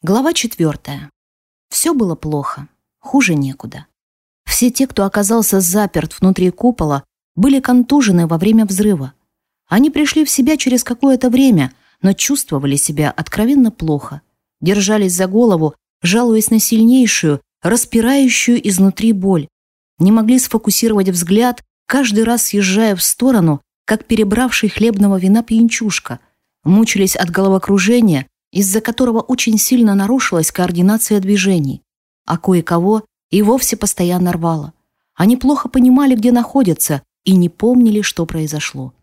Глава четвертая. Все было плохо. Хуже некуда. Все те, кто оказался заперт внутри купола, были контужены во время взрыва. Они пришли в себя через какое-то время, но чувствовали себя откровенно плохо. Держались за голову, жалуясь на сильнейшую, распирающую изнутри боль. Не могли сфокусировать взгляд, каждый раз съезжая в сторону, как перебравший хлебного вина пьянчушка. Мучились от головокружения, из-за которого очень сильно нарушилась координация движений. А кое-кого и вовсе постоянно рвало. Они плохо понимали, где находятся, и не помнили, что произошло.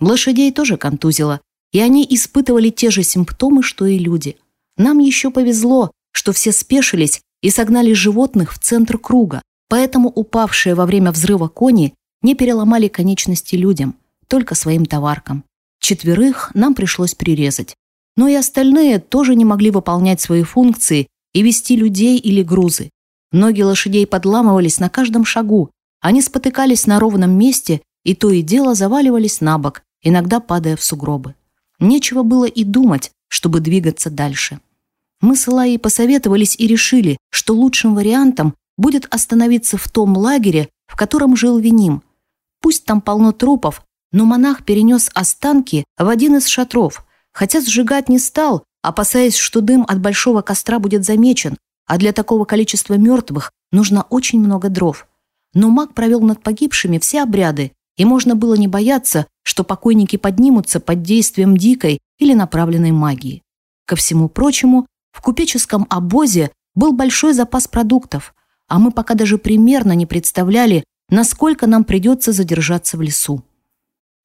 Лошадей тоже контузило, и они испытывали те же симптомы, что и люди. Нам еще повезло, что все спешились и согнали животных в центр круга, поэтому упавшие во время взрыва кони не переломали конечности людям, только своим товаркам. Четверых нам пришлось прирезать. Но и остальные тоже не могли выполнять свои функции и вести людей или грузы. Ноги лошадей подламывались на каждом шагу, они спотыкались на ровном месте и то и дело заваливались на бок, иногда падая в сугробы. Нечего было и думать, чтобы двигаться дальше. Мы с Илайей посоветовались и решили, что лучшим вариантом будет остановиться в том лагере, в котором жил Виним. Пусть там полно трупов, но монах перенес останки в один из шатров, хотя сжигать не стал, опасаясь, что дым от большого костра будет замечен, а для такого количества мертвых нужно очень много дров. Но маг провел над погибшими все обряды, и можно было не бояться, что покойники поднимутся под действием дикой или направленной магии. Ко всему прочему, в купеческом обозе был большой запас продуктов, а мы пока даже примерно не представляли, насколько нам придется задержаться в лесу.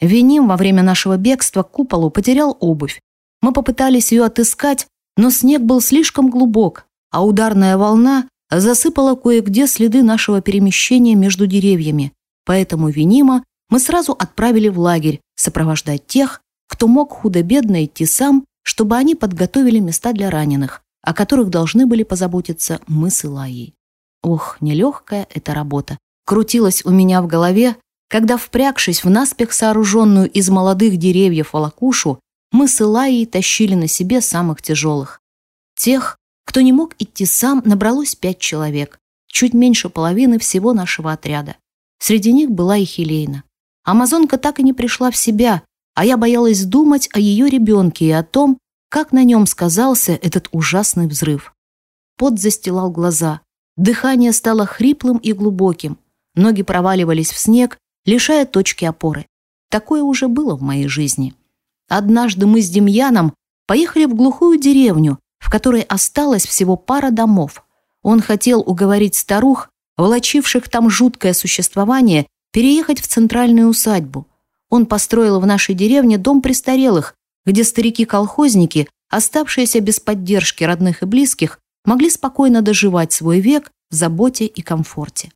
Виним во время нашего бегства к куполу потерял обувь. Мы попытались ее отыскать, но снег был слишком глубок, а ударная волна засыпала кое-где следы нашего перемещения между деревьями, поэтому Винима мы сразу отправили в лагерь сопровождать тех, кто мог худо-бедно идти сам, чтобы они подготовили места для раненых, о которых должны были позаботиться мы с Илайей. Ох, нелегкая эта работа. Крутилась у меня в голове, когда, впрягшись в наспех сооруженную из молодых деревьев волокушу, мы с Илайей тащили на себе самых тяжелых. Тех, кто не мог идти сам, набралось пять человек, чуть меньше половины всего нашего отряда. Среди них была и Хелейна. Амазонка так и не пришла в себя, а я боялась думать о ее ребенке и о том, как на нем сказался этот ужасный взрыв. Пот застилал глаза, дыхание стало хриплым и глубоким, ноги проваливались в снег, лишая точки опоры. Такое уже было в моей жизни. Однажды мы с Демьяном поехали в глухую деревню, в которой осталось всего пара домов. Он хотел уговорить старух, волочивших там жуткое существование, переехать в центральную усадьбу. Он построил в нашей деревне дом престарелых, где старики-колхозники, оставшиеся без поддержки родных и близких, могли спокойно доживать свой век в заботе и комфорте.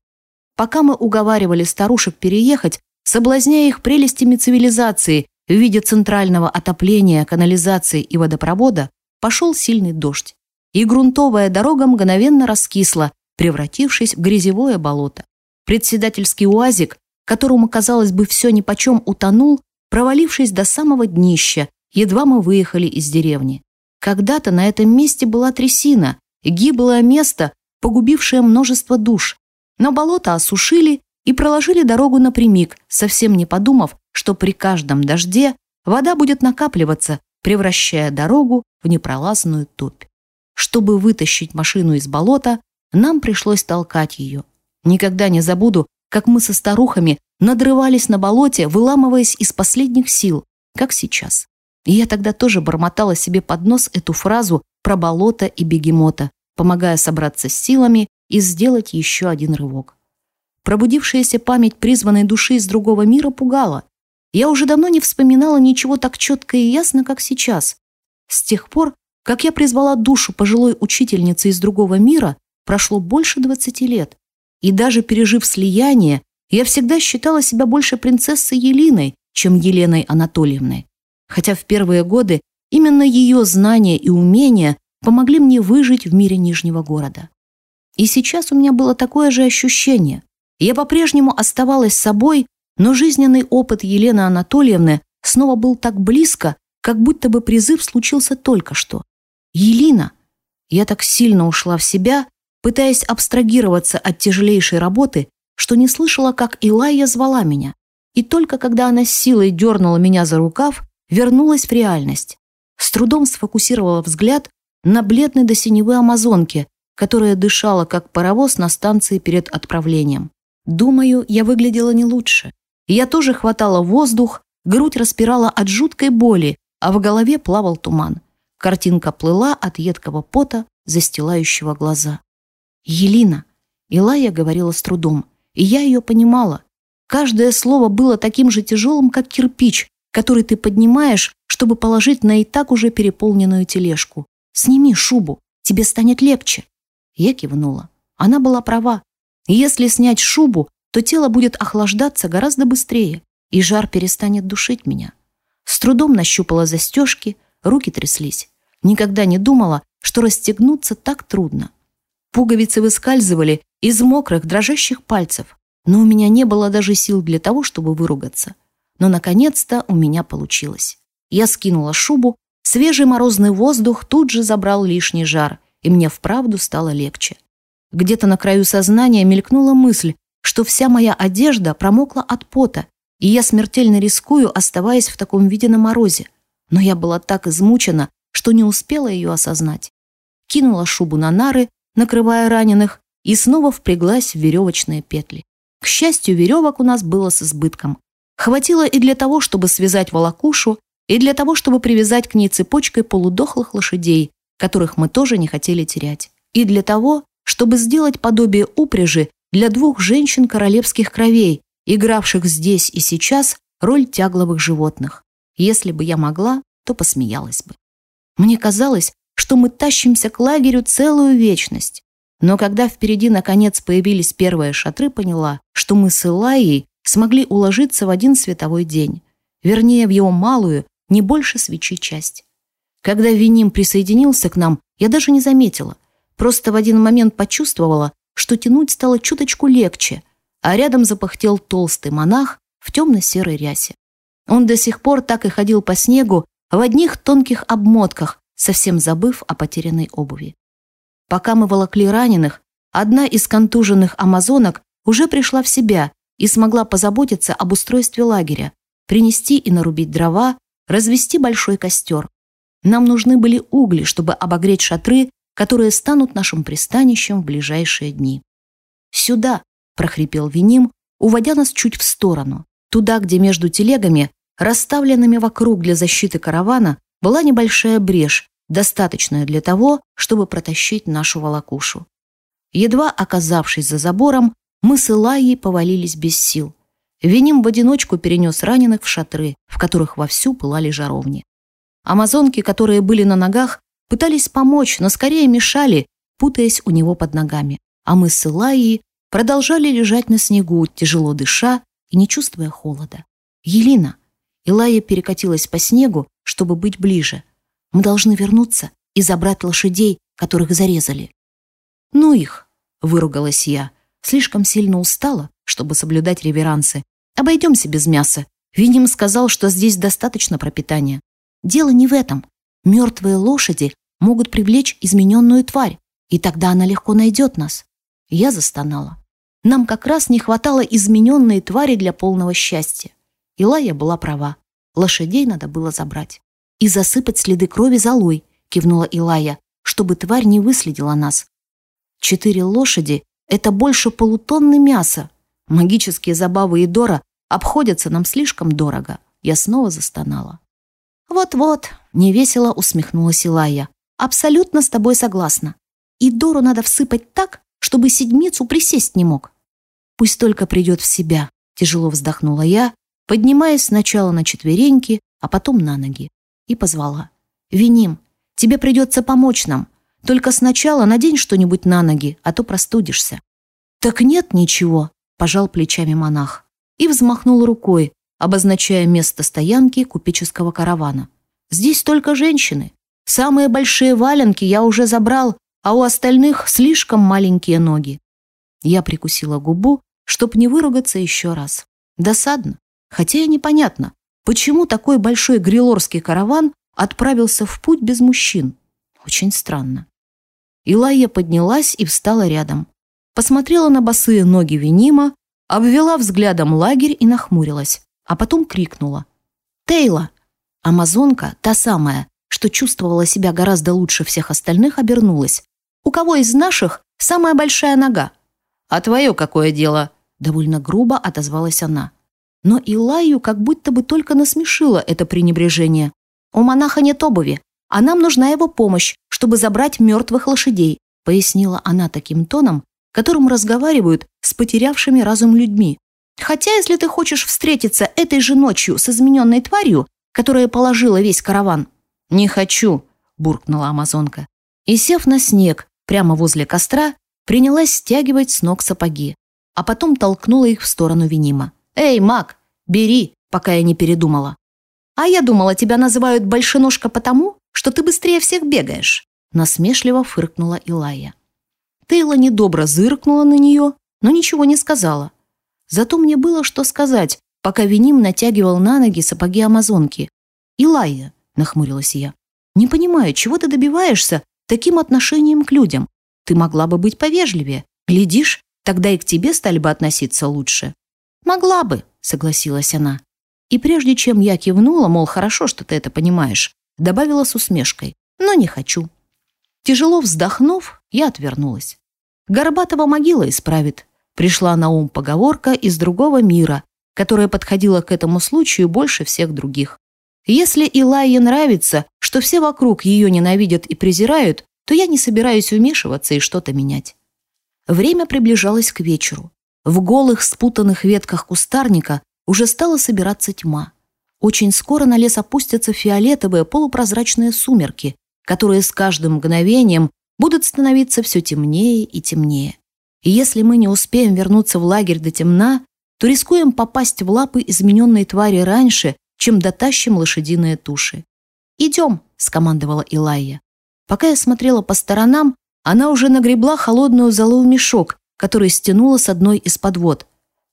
Пока мы уговаривали старушек переехать, соблазняя их прелестями цивилизации в виде центрального отопления, канализации и водопровода, Пошел сильный дождь, и грунтовая дорога мгновенно раскисла, превратившись в грязевое болото. Председательский уазик, которому, казалось бы, все нипочем утонул, провалившись до самого днища, едва мы выехали из деревни. Когда-то на этом месте была трясина, гиблое место, погубившее множество душ. Но болото осушили и проложили дорогу напрямик, совсем не подумав, что при каждом дожде вода будет накапливаться, превращая дорогу в непролазную топь. Чтобы вытащить машину из болота, нам пришлось толкать ее. Никогда не забуду, как мы со старухами надрывались на болоте, выламываясь из последних сил, как сейчас. И я тогда тоже бормотала себе под нос эту фразу про болото и бегемота, помогая собраться с силами и сделать еще один рывок. Пробудившаяся память призванной души из другого мира пугала. Я уже давно не вспоминала ничего так четко и ясно, как сейчас. С тех пор, как я призвала душу пожилой учительницы из другого мира, прошло больше 20 лет. И даже пережив слияние, я всегда считала себя больше принцессой Елиной, чем Еленой Анатольевной. Хотя в первые годы именно ее знания и умения помогли мне выжить в мире Нижнего города. И сейчас у меня было такое же ощущение. Я по-прежнему оставалась собой, но жизненный опыт Елены Анатольевны снова был так близко, как будто бы призыв случился только что. Елина! Я так сильно ушла в себя, пытаясь абстрагироваться от тяжелейшей работы, что не слышала, как Илайя звала меня. И только когда она с силой дернула меня за рукав, вернулась в реальность. С трудом сфокусировала взгляд на бледной до синевы амазонке, которая дышала, как паровоз на станции перед отправлением. Думаю, я выглядела не лучше. Я тоже хватала воздух, грудь распирала от жуткой боли, а в голове плавал туман. Картинка плыла от едкого пота, застилающего глаза. «Елина!» Илая говорила с трудом, и я ее понимала. Каждое слово было таким же тяжелым, как кирпич, который ты поднимаешь, чтобы положить на и так уже переполненную тележку. «Сними шубу, тебе станет легче». Я кивнула. Она была права. Если снять шубу, то тело будет охлаждаться гораздо быстрее, и жар перестанет душить меня. С трудом нащупала застежки, руки тряслись. Никогда не думала, что расстегнуться так трудно. Пуговицы выскальзывали из мокрых, дрожащих пальцев, но у меня не было даже сил для того, чтобы выругаться. Но, наконец-то, у меня получилось. Я скинула шубу, свежий морозный воздух тут же забрал лишний жар, и мне вправду стало легче. Где-то на краю сознания мелькнула мысль, что вся моя одежда промокла от пота, и я смертельно рискую, оставаясь в таком виде на морозе. Но я была так измучена, что не успела ее осознать. Кинула шубу на нары, накрывая раненых, и снова впряглась в веревочные петли. К счастью, веревок у нас было с избытком. Хватило и для того, чтобы связать волокушу, и для того, чтобы привязать к ней цепочкой полудохлых лошадей, которых мы тоже не хотели терять, и для того, чтобы сделать подобие упряжи для двух женщин королевских кровей, игравших здесь и сейчас роль тягловых животных. Если бы я могла, то посмеялась бы. Мне казалось, что мы тащимся к лагерю целую вечность. Но когда впереди наконец появились первые шатры, поняла, что мы с Илайей смогли уложиться в один световой день. Вернее, в его малую, не больше свечи часть. Когда Виним присоединился к нам, я даже не заметила. Просто в один момент почувствовала, что тянуть стало чуточку легче, а рядом запахтел толстый монах в темно-серой рясе. Он до сих пор так и ходил по снегу в одних тонких обмотках, совсем забыв о потерянной обуви. Пока мы волокли раненых, одна из контуженных амазонок уже пришла в себя и смогла позаботиться об устройстве лагеря, принести и нарубить дрова, развести большой костер. Нам нужны были угли, чтобы обогреть шатры, которые станут нашим пристанищем в ближайшие дни. «Сюда!» – прохрипел Виним, уводя нас чуть в сторону, туда, где между телегами, расставленными вокруг для защиты каравана, была небольшая брешь, достаточная для того, чтобы протащить нашу волокушу. Едва оказавшись за забором, мы с Илайей повалились без сил. Виним в одиночку перенес раненых в шатры, в которых вовсю пылали жаровни. Амазонки, которые были на ногах, пытались помочь, но скорее мешали, путаясь у него под ногами. А мы с Илайей продолжали лежать на снегу, тяжело дыша и не чувствуя холода. «Елина!» Илая перекатилась по снегу, чтобы быть ближе. «Мы должны вернуться и забрать лошадей, которых зарезали». «Ну их!» — выругалась я. Слишком сильно устала, чтобы соблюдать реверансы. Обойдемся без мяса. Виним сказал, что здесь достаточно пропитания. Дело не в этом. Мертвые лошади могут привлечь измененную тварь, и тогда она легко найдет нас. Я застонала. Нам как раз не хватало измененной твари для полного счастья. Илая была права. Лошадей надо было забрать. И засыпать следы крови золой, кивнула Илая, чтобы тварь не выследила нас. Четыре лошади это больше полутонны мяса. Магические забавы Идора обходятся нам слишком дорого. Я снова застонала. «Вот-вот», — невесело усмехнулась Илая. «Абсолютно с тобой согласна. Идору надо всыпать так, чтобы седмицу присесть не мог». «Пусть только придет в себя», — тяжело вздохнула я, поднимаясь сначала на четвереньки, а потом на ноги, и позвала. «Виним, тебе придется помочь нам. Только сначала надень что-нибудь на ноги, а то простудишься». «Так нет ничего», – пожал плечами монах и взмахнул рукой, обозначая место стоянки купеческого каравана. «Здесь только женщины. Самые большие валенки я уже забрал, а у остальных слишком маленькие ноги». Я прикусила губу, чтоб не выругаться еще раз. Досадно, хотя и непонятно, почему такой большой грилорский караван отправился в путь без мужчин. Очень странно. Илайя поднялась и встала рядом. Посмотрела на босые ноги Венима, обвела взглядом лагерь и нахмурилась, а потом крикнула. «Тейла!» Амазонка, та самая, что чувствовала себя гораздо лучше всех остальных, обернулась. «У кого из наших самая большая нога?» «А твое какое дело?» Довольно грубо отозвалась она. Но Илаю как будто бы только насмешило это пренебрежение. «У монаха нет обуви, а нам нужна его помощь, чтобы забрать мертвых лошадей», пояснила она таким тоном, которым разговаривают с потерявшими разум людьми. «Хотя, если ты хочешь встретиться этой же ночью с измененной тварью, которая положила весь караван...» «Не хочу», — буркнула амазонка. И, сев на снег прямо возле костра, принялась стягивать с ног сапоги, а потом толкнула их в сторону Винима. «Эй, маг, бери, пока я не передумала». «А я думала, тебя называют большеножка потому, что ты быстрее всех бегаешь», насмешливо фыркнула Илая. Тейла недобро зыркнула на нее, но ничего не сказала. Зато мне было что сказать, пока Виним натягивал на ноги сапоги амазонки. «Илая», — нахмурилась я, — «не понимаю, чего ты добиваешься таким отношением к людям? Ты могла бы быть повежливее. Глядишь, тогда и к тебе стали бы относиться лучше». «Могла бы», — согласилась она. И прежде чем я кивнула, мол, хорошо, что ты это понимаешь, добавила с усмешкой. Но не хочу. Тяжело вздохнув, я отвернулась. Горбатова могила исправит. Пришла на ум поговорка из другого мира, которая подходила к этому случаю больше всех других. Если Илайе нравится, что все вокруг ее ненавидят и презирают, то я не собираюсь вмешиваться и что-то менять. Время приближалось к вечеру. В голых, спутанных ветках кустарника уже стала собираться тьма. Очень скоро на лес опустятся фиолетовые полупрозрачные сумерки, которые с каждым мгновением будут становиться все темнее и темнее. И если мы не успеем вернуться в лагерь до темна, то рискуем попасть в лапы измененной твари раньше, чем дотащим лошадиные туши. «Идем», — скомандовала Илайя. Пока я смотрела по сторонам, она уже нагребла холодную золу в мешок, который стянула с одной из подвод.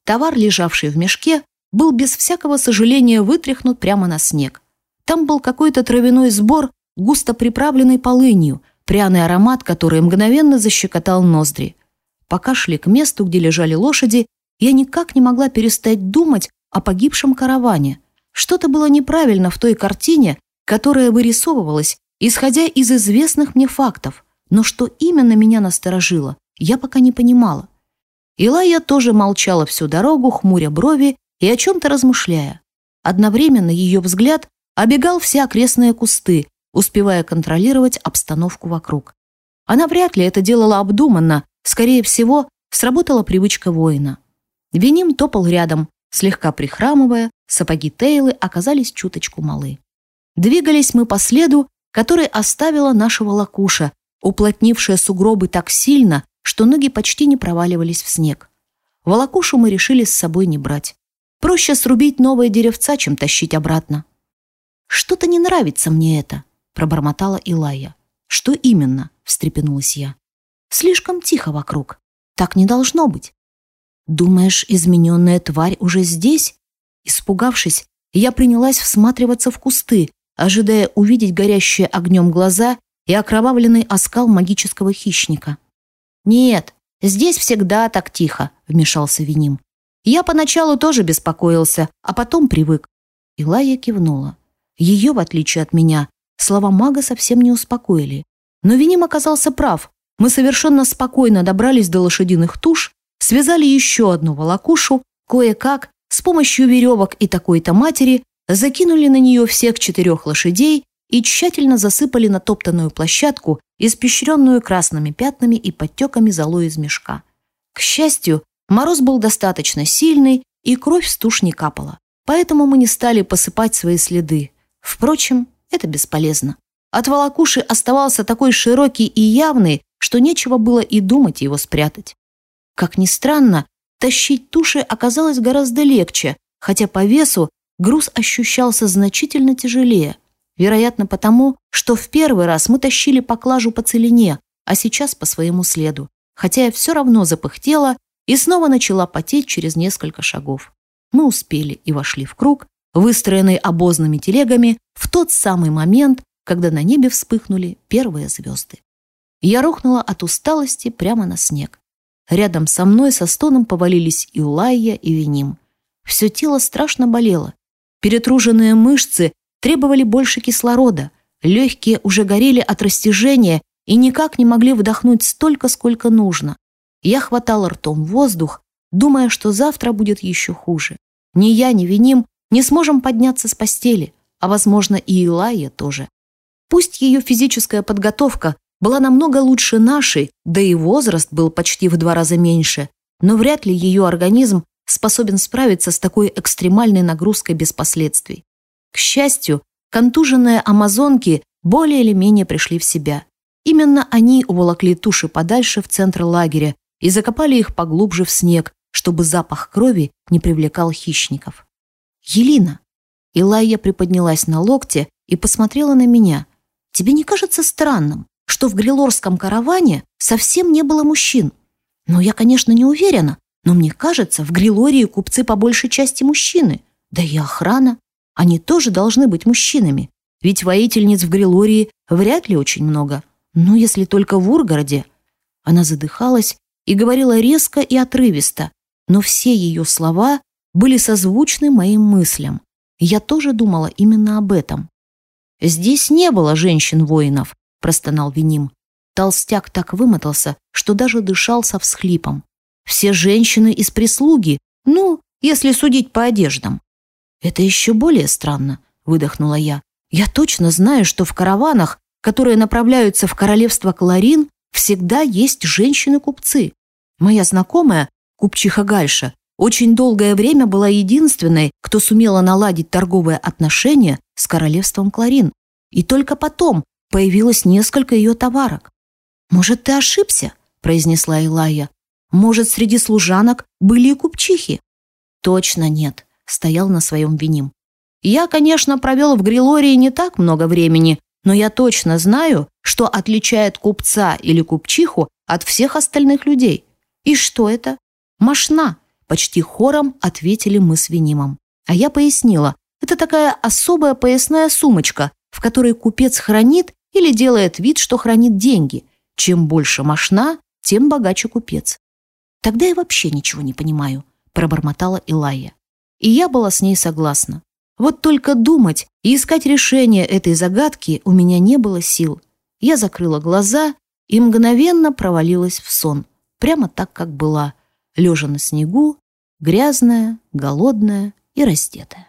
Товар, лежавший в мешке, был без всякого сожаления вытряхнут прямо на снег. Там был какой-то травяной сбор, густо приправленный полынью, пряный аромат, который мгновенно защекотал ноздри. Пока шли к месту, где лежали лошади, я никак не могла перестать думать о погибшем караване. Что-то было неправильно в той картине, которая вырисовывалась, исходя из известных мне фактов. Но что именно меня насторожило, я пока не понимала. Илая тоже молчала всю дорогу, хмуря брови и о чем-то размышляя. Одновременно ее взгляд обегал все окрестные кусты, успевая контролировать обстановку вокруг. Она вряд ли это делала обдуманно, скорее всего, сработала привычка воина. Виним топал рядом, слегка прихрамывая, сапоги Тейлы оказались чуточку малы. Двигались мы по следу, который оставила нашего лакуша, уплотнившая сугробы так сильно, что ноги почти не проваливались в снег. Волокушу мы решили с собой не брать. Проще срубить новые деревца, чем тащить обратно. «Что-то не нравится мне это», — пробормотала Илая. «Что именно?» — встрепенулась я. «Слишком тихо вокруг. Так не должно быть». «Думаешь, измененная тварь уже здесь?» Испугавшись, я принялась всматриваться в кусты, ожидая увидеть горящие огнем глаза и окровавленный оскал магического хищника. «Нет, здесь всегда так тихо», — вмешался Виним. «Я поначалу тоже беспокоился, а потом привык». Илая кивнула. Ее, в отличие от меня, слова мага совсем не успокоили. Но Виним оказался прав. Мы совершенно спокойно добрались до лошадиных туш, связали еще одну волокушу, кое-как, с помощью веревок и такой-то матери, закинули на нее всех четырех лошадей и тщательно засыпали натоптанную площадку, испещренную красными пятнами и подтеками золой из мешка. К счастью, мороз был достаточно сильный, и кровь с туш не капала. Поэтому мы не стали посыпать свои следы. Впрочем, это бесполезно. От волокуши оставался такой широкий и явный, что нечего было и думать его спрятать. Как ни странно, тащить туши оказалось гораздо легче, хотя по весу груз ощущался значительно тяжелее – Вероятно, потому, что в первый раз мы тащили поклажу по целине, а сейчас по своему следу. Хотя я все равно запыхтела и снова начала потеть через несколько шагов. Мы успели и вошли в круг, выстроенный обозными телегами, в тот самый момент, когда на небе вспыхнули первые звезды. Я рухнула от усталости прямо на снег. Рядом со мной со стоном повалились и Улайя, и Виним. Все тело страшно болело. Перетруженные мышцы требовали больше кислорода. Легкие уже горели от растяжения и никак не могли вдохнуть столько, сколько нужно. Я хватала ртом воздух, думая, что завтра будет еще хуже. Ни я, ни Виним не сможем подняться с постели, а, возможно, и Илая тоже. Пусть ее физическая подготовка была намного лучше нашей, да и возраст был почти в два раза меньше, но вряд ли ее организм способен справиться с такой экстремальной нагрузкой без последствий. К счастью, контуженные амазонки более или менее пришли в себя. Именно они уволокли туши подальше в центр лагеря и закопали их поглубже в снег, чтобы запах крови не привлекал хищников. «Елина!» Илайя приподнялась на локте и посмотрела на меня. «Тебе не кажется странным, что в грилорском караване совсем не было мужчин? Ну, я, конечно, не уверена, но мне кажется, в Грилории купцы по большей части мужчины. Да и охрана. Они тоже должны быть мужчинами. Ведь воительниц в Грилории вряд ли очень много. Ну, если только в Ургороде. Она задыхалась и говорила резко и отрывисто, но все ее слова были созвучны моим мыслям. Я тоже думала именно об этом. «Здесь не было женщин-воинов», — простонал Виним. Толстяк так вымотался, что даже дышал со всхлипом. Все женщины из прислуги, ну, если судить по одеждам. Это еще более странно, выдохнула я. Я точно знаю, что в караванах, которые направляются в королевство Кларин, всегда есть женщины-купцы. Моя знакомая, купчиха Гальша, очень долгое время была единственной, кто сумела наладить торговые отношения с королевством Кларин. И только потом появилось несколько ее товарок. «Может, ты ошибся?» – произнесла Илая. Может, среди служанок были и купчихи? Точно нет, стоял на своем виним. Я, конечно, провел в Грилории не так много времени, но я точно знаю, что отличает купца или купчиху от всех остальных людей. И что это? Машна, почти хором ответили мы с Винимом. А я пояснила, это такая особая поясная сумочка, в которой купец хранит или делает вид, что хранит деньги. Чем больше машна, тем богаче купец. «Тогда я вообще ничего не понимаю», — пробормотала Илая. И я была с ней согласна. Вот только думать и искать решение этой загадки у меня не было сил. Я закрыла глаза и мгновенно провалилась в сон, прямо так, как была, лежа на снегу, грязная, голодная и раздетая.